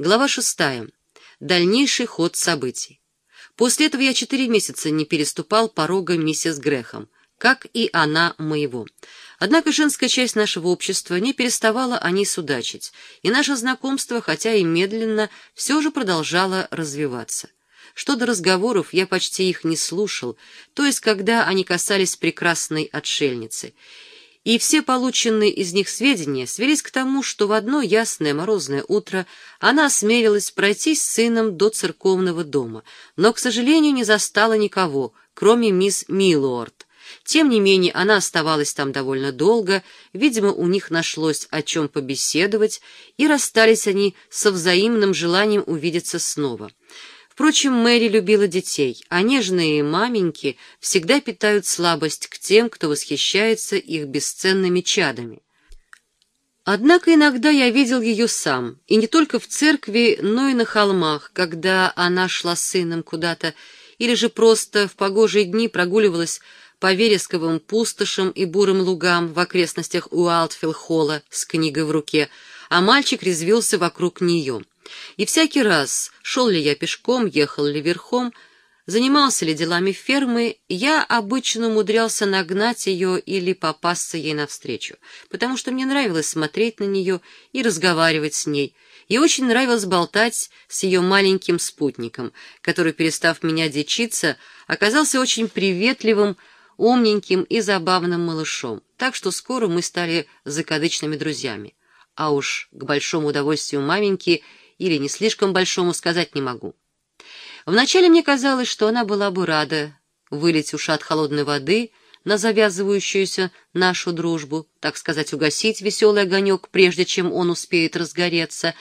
Глава шестая. Дальнейший ход событий. После этого я четыре месяца не переступал порога миссис Грехом, как и она моего. Однако женская часть нашего общества не переставала о ней судачить, и наше знакомство, хотя и медленно, все же продолжало развиваться. Что до разговоров, я почти их не слушал, то есть когда они касались прекрасной отшельницы — и все полученные из них сведения свелись к тому, что в одно ясное морозное утро она осмелилась пройти с сыном до церковного дома, но, к сожалению, не застала никого, кроме мисс Миллуорд. Тем не менее, она оставалась там довольно долго, видимо, у них нашлось о чем побеседовать, и расстались они со взаимным желанием увидеться снова. Впрочем, Мэри любила детей, а нежные маменьки всегда питают слабость к тем, кто восхищается их бесценными чадами. Однако иногда я видел ее сам, и не только в церкви, но и на холмах, когда она шла с сыном куда-то, или же просто в погожие дни прогуливалась по вересковым пустошам и бурым лугам в окрестностях Уайлдфилл-холла с книгой в руке, а мальчик резвился вокруг нее — и всякий раз, шел ли я пешком, ехал ли верхом, занимался ли делами фермы, я обычно умудрялся нагнать ее или попасться ей навстречу, потому что мне нравилось смотреть на нее и разговаривать с ней, и очень нравилось болтать с ее маленьким спутником, который, перестав меня дичиться, оказался очень приветливым, умненьким и забавным малышом, так что скоро мы стали закадычными друзьями. А уж к большому удовольствию маменьки — или не слишком большому сказать не могу. Вначале мне казалось, что она была бы рада вылить ушат холодной воды на завязывающуюся нашу дружбу, так сказать, угасить веселый огонек, прежде чем он успеет разгореться,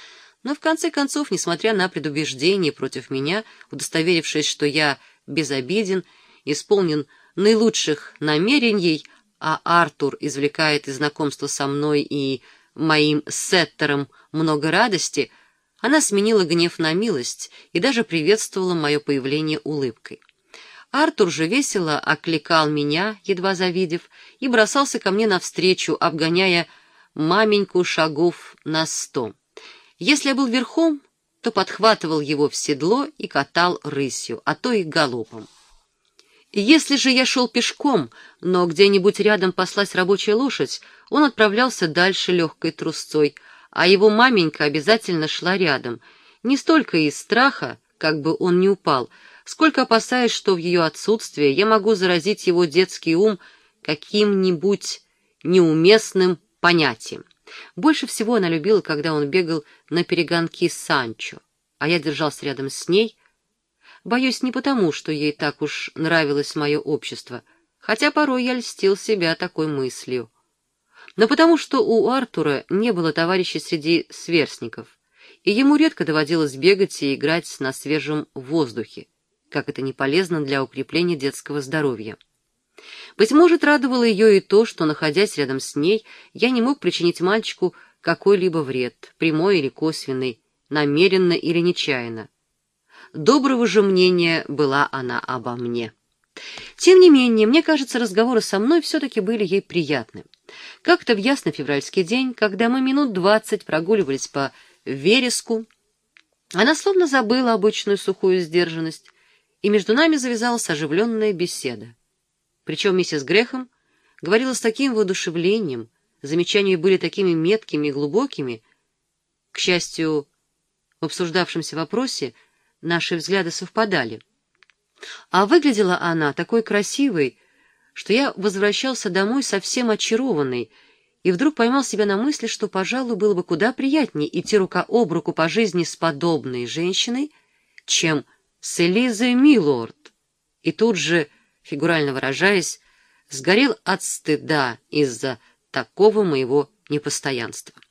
но в конце концов, несмотря на предубеждение против меня, удостоверившись, что я безобиден, исполнен наилучших намерений, а Артур извлекает из знакомства со мной и моим сеттером много радости — она сменила гнев на милость и даже приветствовала мое появление улыбкой. Артур же весело окликал меня, едва завидев, и бросался ко мне навстречу, обгоняя маменьку шагов на сто. Если я был верхом, то подхватывал его в седло и катал рысью, а то и галопом. Если же я шел пешком, но где-нибудь рядом паслась рабочая лошадь, он отправлялся дальше легкой трусцой — а его маменька обязательно шла рядом, не столько из страха, как бы он не упал, сколько опасаясь, что в ее отсутствие я могу заразить его детский ум каким-нибудь неуместным понятием. Больше всего она любила, когда он бегал на перегонки с Санчо, а я держался рядом с ней, боюсь, не потому, что ей так уж нравилось мое общество, хотя порой я льстил себя такой мыслью но потому что у Артура не было товарищей среди сверстников, и ему редко доводилось бегать и играть на свежем воздухе, как это не полезно для укрепления детского здоровья. Быть может, радовало ее и то, что, находясь рядом с ней, я не мог причинить мальчику какой-либо вред, прямой или косвенный, намеренно или нечаянно. Доброго же мнения была она обо мне. Тем не менее, мне кажется, разговоры со мной все-таки были ей приятны. Как-то в ясный февральский день, когда мы минут двадцать прогуливались по вереску, она словно забыла обычную сухую сдержанность, и между нами завязалась оживленная беседа. Причем миссис Грехом говорила с таким воодушевлением, замечания были такими меткими и глубокими. К счастью, в обсуждавшемся вопросе наши взгляды совпадали. А выглядела она такой красивой, что я возвращался домой совсем очарованный, и вдруг поймал себя на мысли, что, пожалуй, было бы куда приятнее идти рука об руку по жизни с подобной женщиной, чем с Элизой Милорд. И тут же, фигурально выражаясь, сгорел от стыда из-за такого моего непостоянства.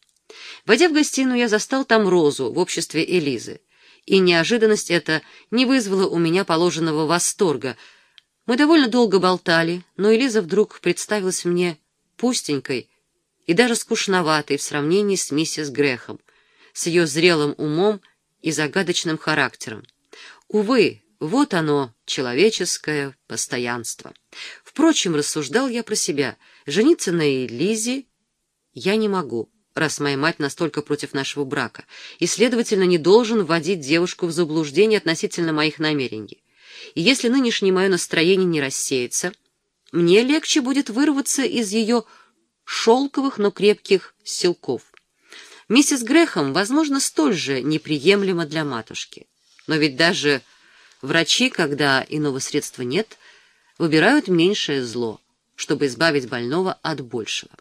Войдя в гостиную, я застал там Розу в обществе Элизы, и неожиданность эта не вызвала у меня положенного восторга — мы довольно долго болтали, но Элиза вдруг представилась мне пустенькой и даже скучноватой в сравнении с миссис Грехом, с ее зрелым умом и загадочным характером. Увы, вот оно, человеческое постоянство. Впрочем, рассуждал я про себя, жениться на Элизе я не могу, раз моя мать настолько против нашего брака, и, следовательно, не должен вводить девушку в заблуждение относительно моих намерений. И если нынешнее мое настроение не рассеется, мне легче будет вырваться из ее шелковых, но крепких силков. Миссис Грехом, возможно, столь же неприемлема для матушки. Но ведь даже врачи, когда иного средства нет, выбирают меньшее зло, чтобы избавить больного от большего.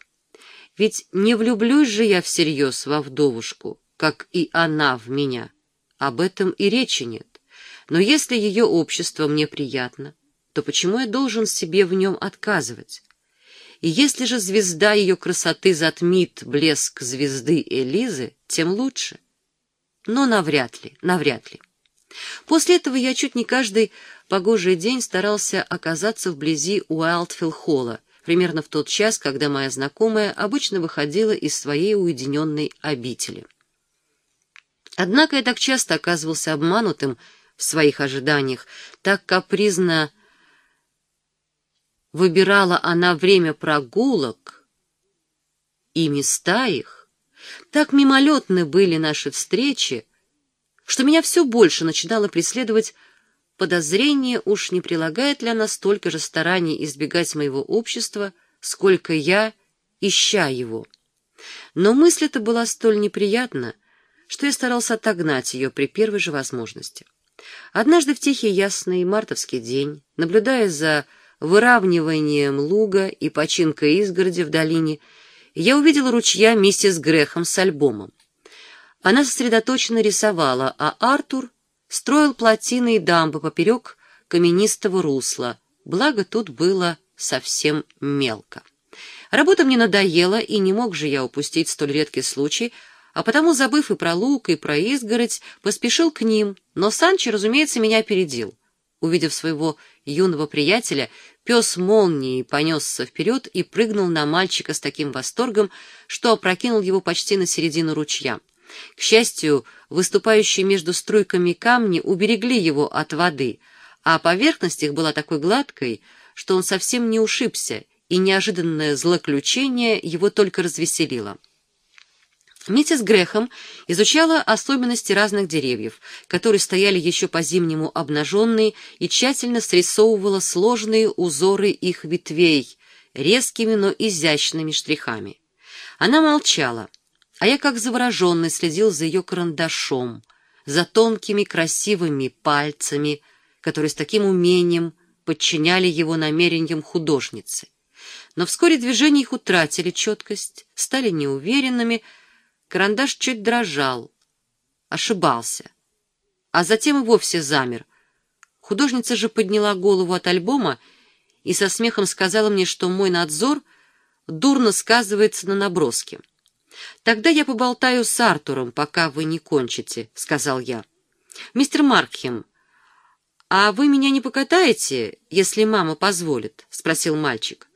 Ведь не влюблюсь же я всерьез во вдовушку, как и она в меня. Об этом и речи нет. Но если ее общество мне приятно, то почему я должен себе в нем отказывать? И если же звезда ее красоты затмит блеск звезды Элизы, тем лучше. Но навряд ли, навряд ли. После этого я чуть не каждый погожий день старался оказаться вблизи Уайлдфилл-холла, примерно в тот час, когда моя знакомая обычно выходила из своей уединенной обители. Однако я так часто оказывался обманутым в своих ожиданиях, так капризно выбирала она время прогулок и места их, так мимолетны были наши встречи, что меня все больше начинало преследовать подозрение, уж не прилагает ли она столько же стараний избегать моего общества, сколько я, ища его. Но мысль эта была столь неприятна, что я старался отогнать ее при первой же возможности. Однажды в тихий ясный мартовский день, наблюдая за выравниванием луга и починкой изгороди в долине, я увидел ручья миссис Грехом с альбомом. Она сосредоточенно рисовала, а Артур строил плотины и дамбы поперек каменистого русла, благо тут было совсем мелко. Работа мне надоела, и не мог же я упустить столь редкий случай, а потому, забыв и про лук, и про изгородь, поспешил к ним, но Санчо, разумеется, меня опередил. Увидев своего юного приятеля, пес молнией понесся вперед и прыгнул на мальчика с таким восторгом, что опрокинул его почти на середину ручья. К счастью, выступающие между струйками камни уберегли его от воды, а поверхность их была такой гладкой, что он совсем не ушибся, и неожиданное злоключение его только развеселило. Миссис Грехом изучала особенности разных деревьев, которые стояли еще по-зимнему обнаженные, и тщательно срисовывала сложные узоры их ветвей, резкими, но изящными штрихами. Она молчала, а я как завороженный следил за ее карандашом, за тонкими красивыми пальцами, которые с таким умением подчиняли его намерениям художницы. Но вскоре движения их утратили четкость, стали неуверенными, карандаш чуть дрожал, ошибался, а затем и вовсе замер. Художница же подняла голову от альбома и со смехом сказала мне, что мой надзор дурно сказывается на наброске. «Тогда я поболтаю с Артуром, пока вы не кончите», — сказал я. «Мистер Маркхем, а вы меня не покатаете, если мама позволит?» — спросил мальчик.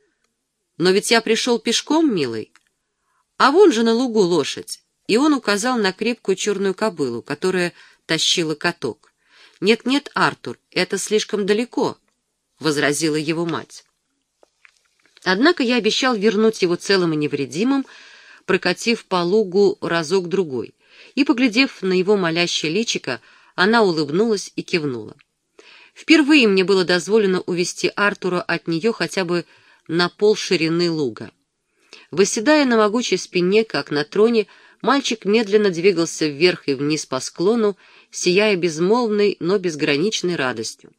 «Но ведь я пришел пешком, милый. А вон же на лугу лошадь». И он указал на крепкую черную кобылу, которая тащила каток. «Нет-нет, Артур, это слишком далеко», — возразила его мать. Однако я обещал вернуть его целым и невредимым, прокатив по лугу разок-другой, и, поглядев на его молящее личико, она улыбнулась и кивнула. Впервые мне было дозволено увести Артура от нее хотя бы на пол ширины луга. Выседая на могучей спине, как на троне, мальчик медленно двигался вверх и вниз по склону, сияя безмолвной, но безграничной радостью.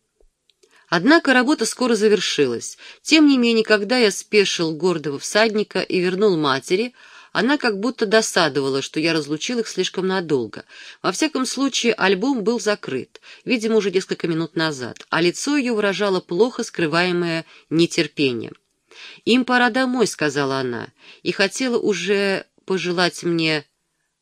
Однако работа скоро завершилась. Тем не менее, когда я спешил гордого всадника и вернул матери, она как будто досадовала, что я разлучил их слишком надолго. Во всяком случае, альбом был закрыт, видимо, уже несколько минут назад, а лицо ее выражало плохо скрываемое нетерпение. «Им пора домой», — сказала она, и хотела уже пожелать мне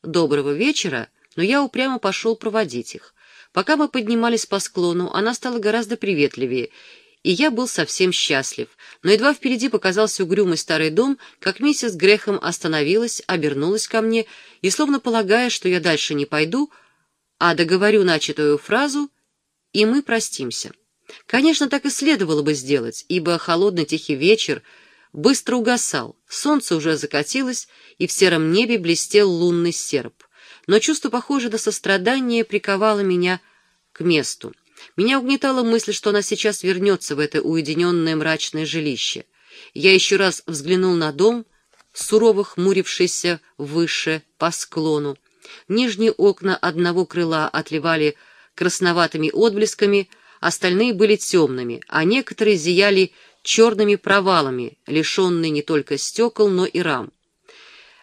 доброго вечера, но я упрямо пошел проводить их. Пока мы поднимались по склону, она стала гораздо приветливее, и я был совсем счастлив. Но едва впереди показался угрюмый старый дом, как миссис Грехом остановилась, обернулась ко мне и, словно полагая, что я дальше не пойду, а договорю начатую фразу, и мы простимся. Конечно, так и следовало бы сделать, ибо холодный тихий вечер быстро угасал, солнце уже закатилось, и в сером небе блестел лунный серп. Но чувство, похожее на сострадание, приковало меня к месту. Меня угнетала мысль, что она сейчас вернется в это уединенное мрачное жилище. Я еще раз взглянул на дом, сурово хмурившийся выше по склону. Нижние окна одного крыла отливали красноватыми отблесками, остальные были темными, а некоторые зияли черными провалами, лишенные не только стекол, но и рам.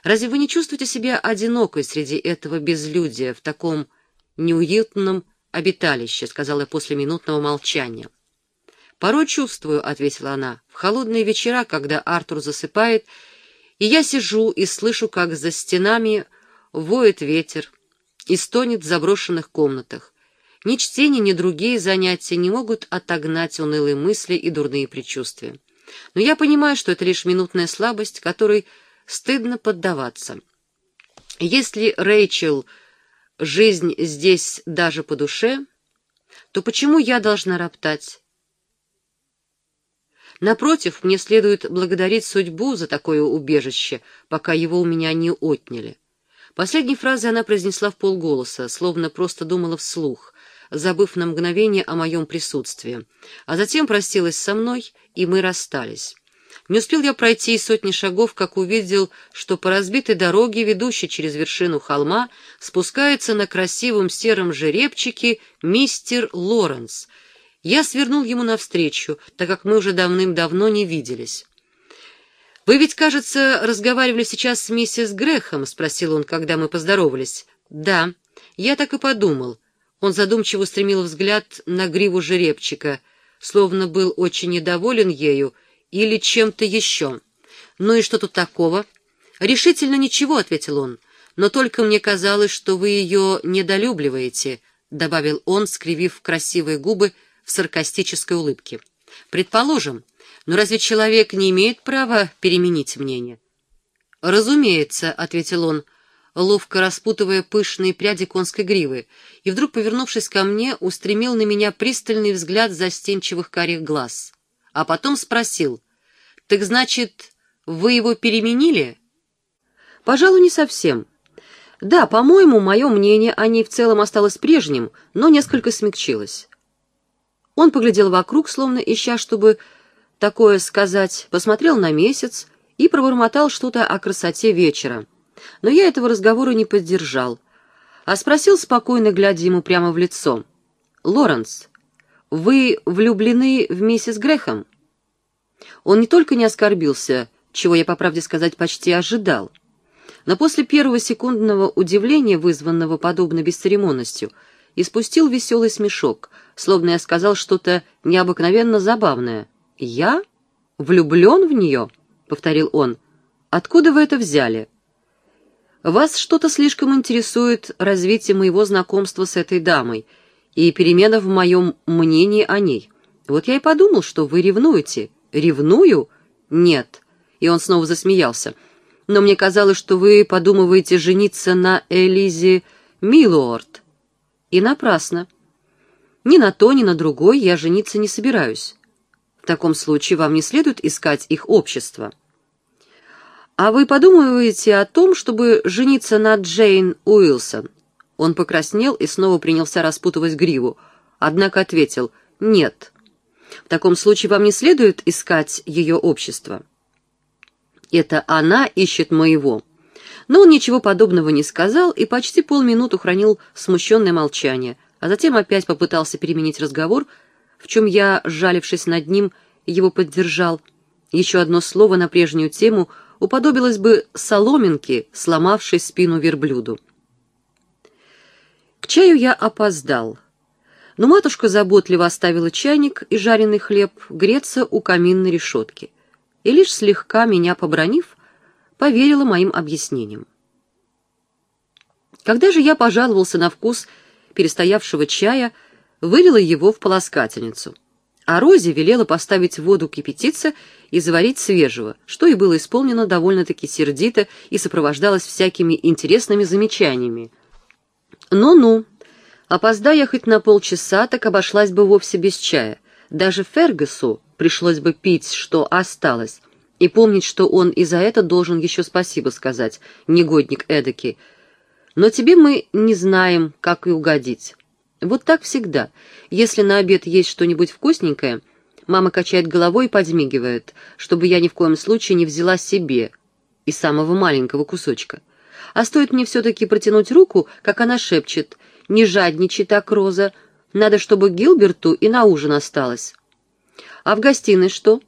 Разве вы не чувствуете себя одинокой среди этого безлюдия в таком неуютном обиталище?» — сказала после минутного молчания. «Порой чувствую», — ответила она, — «в холодные вечера, когда Артур засыпает, и я сижу и слышу, как за стенами воет ветер и стонет в заброшенных комнатах. Ни чтение, ни другие занятия не могут отогнать унылые мысли и дурные предчувствия. Но я понимаю, что это лишь минутная слабость, которой стыдно поддаваться. Если Рэйчел жизнь здесь даже по душе, то почему я должна роптать? Напротив, мне следует благодарить судьбу за такое убежище, пока его у меня не отняли. Последней фразы она произнесла в полголоса, словно просто думала вслух, забыв на мгновение о моем присутствии. А затем простилась со мной, и мы расстались. Не успел я пройти и сотни шагов, как увидел, что по разбитой дороге, ведущей через вершину холма, спускается на красивом сером жеребчике мистер Лоренс. Я свернул ему навстречу, так как мы уже давным-давно не виделись. «Вы ведь, кажется, разговаривали сейчас с миссис Грехом?» — спросил он, когда мы поздоровались. «Да, я так и подумал». Он задумчиво устремил взгляд на гриву жеребчика, словно был очень недоволен ею, или чем-то еще. «Ну и что тут такого?» «Решительно ничего», — ответил он. «Но только мне казалось, что вы ее недолюбливаете», — добавил он, скривив красивые губы в саркастической улыбке. «Предположим, но разве человек не имеет права переменить мнение?» «Разумеется», — ответил он, ловко распутывая пышные пряди конской гривы, и вдруг, повернувшись ко мне, устремил на меня пристальный взгляд застенчивых карих глаз а потом спросил, «Так значит, вы его переменили?» «Пожалуй, не совсем. Да, по-моему, мое мнение о ней в целом осталось прежним, но несколько смягчилось». Он поглядел вокруг, словно ища, чтобы такое сказать, посмотрел на месяц и пробормотал что-то о красоте вечера. Но я этого разговора не поддержал, а спросил спокойно, глядя ему прямо в лицо. «Лоренс, вы влюблены в миссис Грехом?» Он не только не оскорбился, чего я, по правде сказать, почти ожидал, но после первого секундного удивления, вызванного подобной бесцеремонностью, испустил веселый смешок, словно я сказал что-то необыкновенно забавное. «Я? Влюблен в нее?» — повторил он. «Откуда вы это взяли?» «Вас что-то слишком интересует развитие моего знакомства с этой дамой и перемена в моем мнении о ней. Вот я и подумал, что вы ревнуете». «Ревную? Нет». И он снова засмеялся. «Но мне казалось, что вы подумываете жениться на Элизе Милуорд». И напрасно. Ни на то, ни на другой я жениться не собираюсь. В таком случае вам не следует искать их общество. А вы подумываете о том, чтобы жениться на Джейн Уилсон? Он покраснел и снова принялся распутывать гриву, однако ответил «нет». В таком случае вам не следует искать ее общество. Это она ищет моего. Но он ничего подобного не сказал и почти полминуты хранил смущенное молчание, а затем опять попытался переменить разговор, в чем я, сжалившись над ним, его поддержал. Еще одно слово на прежнюю тему уподобилось бы соломинке, сломавшей спину верблюду. К чаю я опоздал но матушка заботливо оставила чайник и жареный хлеб греться у каминной решетки и лишь слегка меня побронив, поверила моим объяснениям. Когда же я пожаловался на вкус перестоявшего чая, вылила его в полоскательницу, а Розе велела поставить воду кипятиться и заварить свежего, что и было исполнено довольно-таки сердито и сопровождалось всякими интересными замечаниями. «Ну-ну», Опоздая хоть на полчаса, так обошлась бы вовсе без чая. Даже Фергюсу пришлось бы пить, что осталось. и помнить, что он и за это должен еще спасибо сказать, негодник эдакий. Но тебе мы не знаем, как и угодить. Вот так всегда. Если на обед есть что-нибудь вкусненькое, мама качает головой и подмигивает, чтобы я ни в коем случае не взяла себе из самого маленького кусочка. А стоит мне все-таки протянуть руку, как она шепчет, «Не жадничай так, Роза, надо, чтобы Гилберту и на ужин осталось». «А в гостиной что?»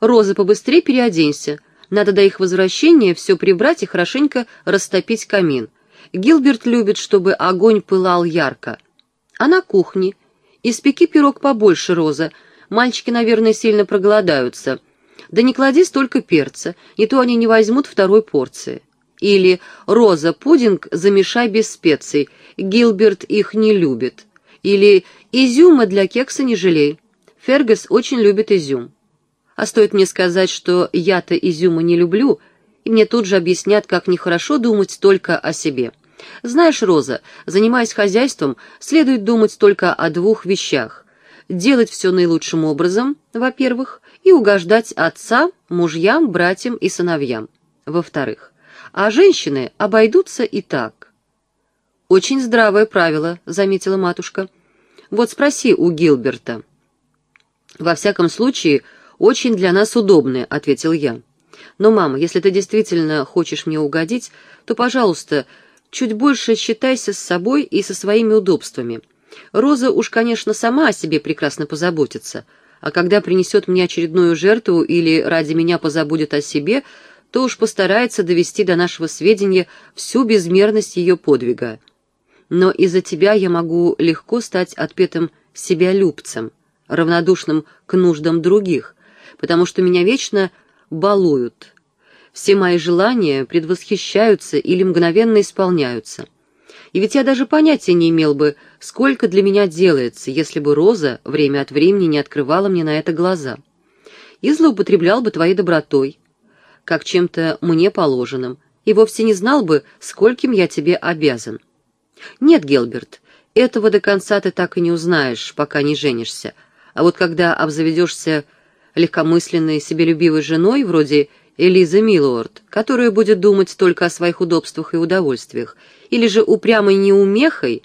«Роза, побыстрее переоденься. Надо до их возвращения все прибрать и хорошенько растопить камин. Гилберт любит, чтобы огонь пылал ярко. А на кухне? Испеки пирог побольше, Роза. Мальчики, наверное, сильно проголодаются. Да не клади столько перца, и то они не возьмут второй порции. Или «Роза, пудинг замешай без специй, Гилберт их не любит». Или «Изюма для кекса не жалей, Фергас очень любит изюм». А стоит мне сказать, что я-то изюма не люблю, и мне тут же объяснят, как нехорошо думать только о себе. Знаешь, Роза, занимаясь хозяйством, следует думать только о двух вещах. Делать все наилучшим образом, во-первых, и угождать отца, мужьям, братьям и сыновьям, во-вторых. А женщины обойдутся и так. «Очень здравое правило», — заметила матушка. «Вот спроси у Гилберта». «Во всяком случае, очень для нас удобное», — ответил я. «Но, мама, если ты действительно хочешь мне угодить, то, пожалуйста, чуть больше считайся с собой и со своими удобствами. Роза уж, конечно, сама о себе прекрасно позаботится, а когда принесет мне очередную жертву или ради меня позабудет о себе, то уж постарается довести до нашего сведения всю безмерность ее подвига. Но из-за тебя я могу легко стать отпетым себялюбцем, равнодушным к нуждам других, потому что меня вечно балуют. Все мои желания предвосхищаются или мгновенно исполняются. И ведь я даже понятия не имел бы, сколько для меня делается, если бы Роза время от времени не открывала мне на это глаза. И злоупотреблял бы твоей добротой, как чем-то мне положенным, и вовсе не знал бы, скольким я тебе обязан. Нет, Гелберт, этого до конца ты так и не узнаешь, пока не женишься. А вот когда обзаведешься легкомысленной, себелюбивой женой, вроде Элизы Миллуорд, которая будет думать только о своих удобствах и удовольствиях, или же упрямой неумехой,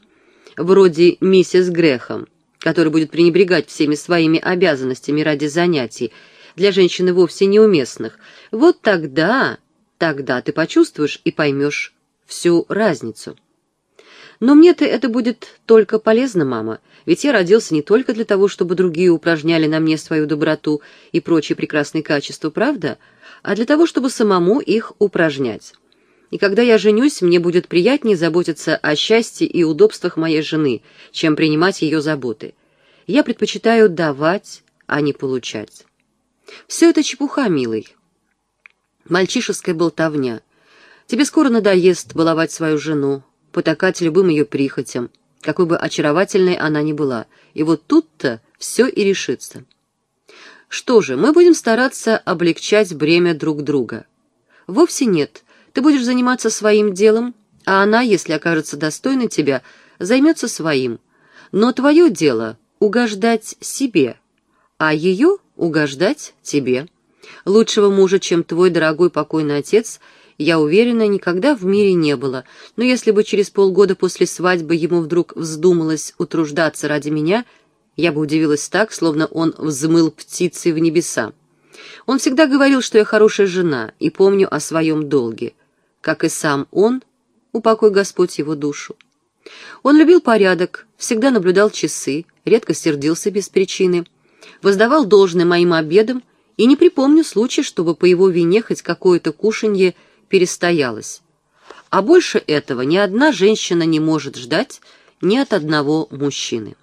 вроде миссис Грехом, которая будет пренебрегать всеми своими обязанностями ради занятий, для женщины вовсе неуместных, вот тогда, тогда ты почувствуешь и поймешь всю разницу. Но мне-то это будет только полезно, мама, ведь я родился не только для того, чтобы другие упражняли на мне свою доброту и прочие прекрасные качества, правда, а для того, чтобы самому их упражнять. И когда я женюсь, мне будет приятнее заботиться о счастье и удобствах моей жены, чем принимать ее заботы. Я предпочитаю давать, а не получать. Все это чепуха, милый. Мальчишеская болтовня. Тебе скоро надоест баловать свою жену, потакать любым ее прихотям, какой бы очаровательной она ни была. И вот тут-то все и решится. Что же, мы будем стараться облегчать бремя друг друга. Вовсе нет. Ты будешь заниматься своим делом, а она, если окажется достойной тебя, займется своим. Но твое дело — угождать себе, а ее — угождать тебе. Лучшего мужа, чем твой дорогой покойный отец, я уверена, никогда в мире не было, но если бы через полгода после свадьбы ему вдруг вздумалось утруждаться ради меня, я бы удивилась так, словно он взмыл птицей в небеса. Он всегда говорил, что я хорошая жена, и помню о своем долге как и сам он, упокой Господь его душу. Он любил порядок, всегда наблюдал часы, редко сердился без причины, воздавал должное моим обедам, и не припомню случая, чтобы по его вине хоть какое-то кушанье перестоялось. А больше этого ни одна женщина не может ждать ни от одного мужчины.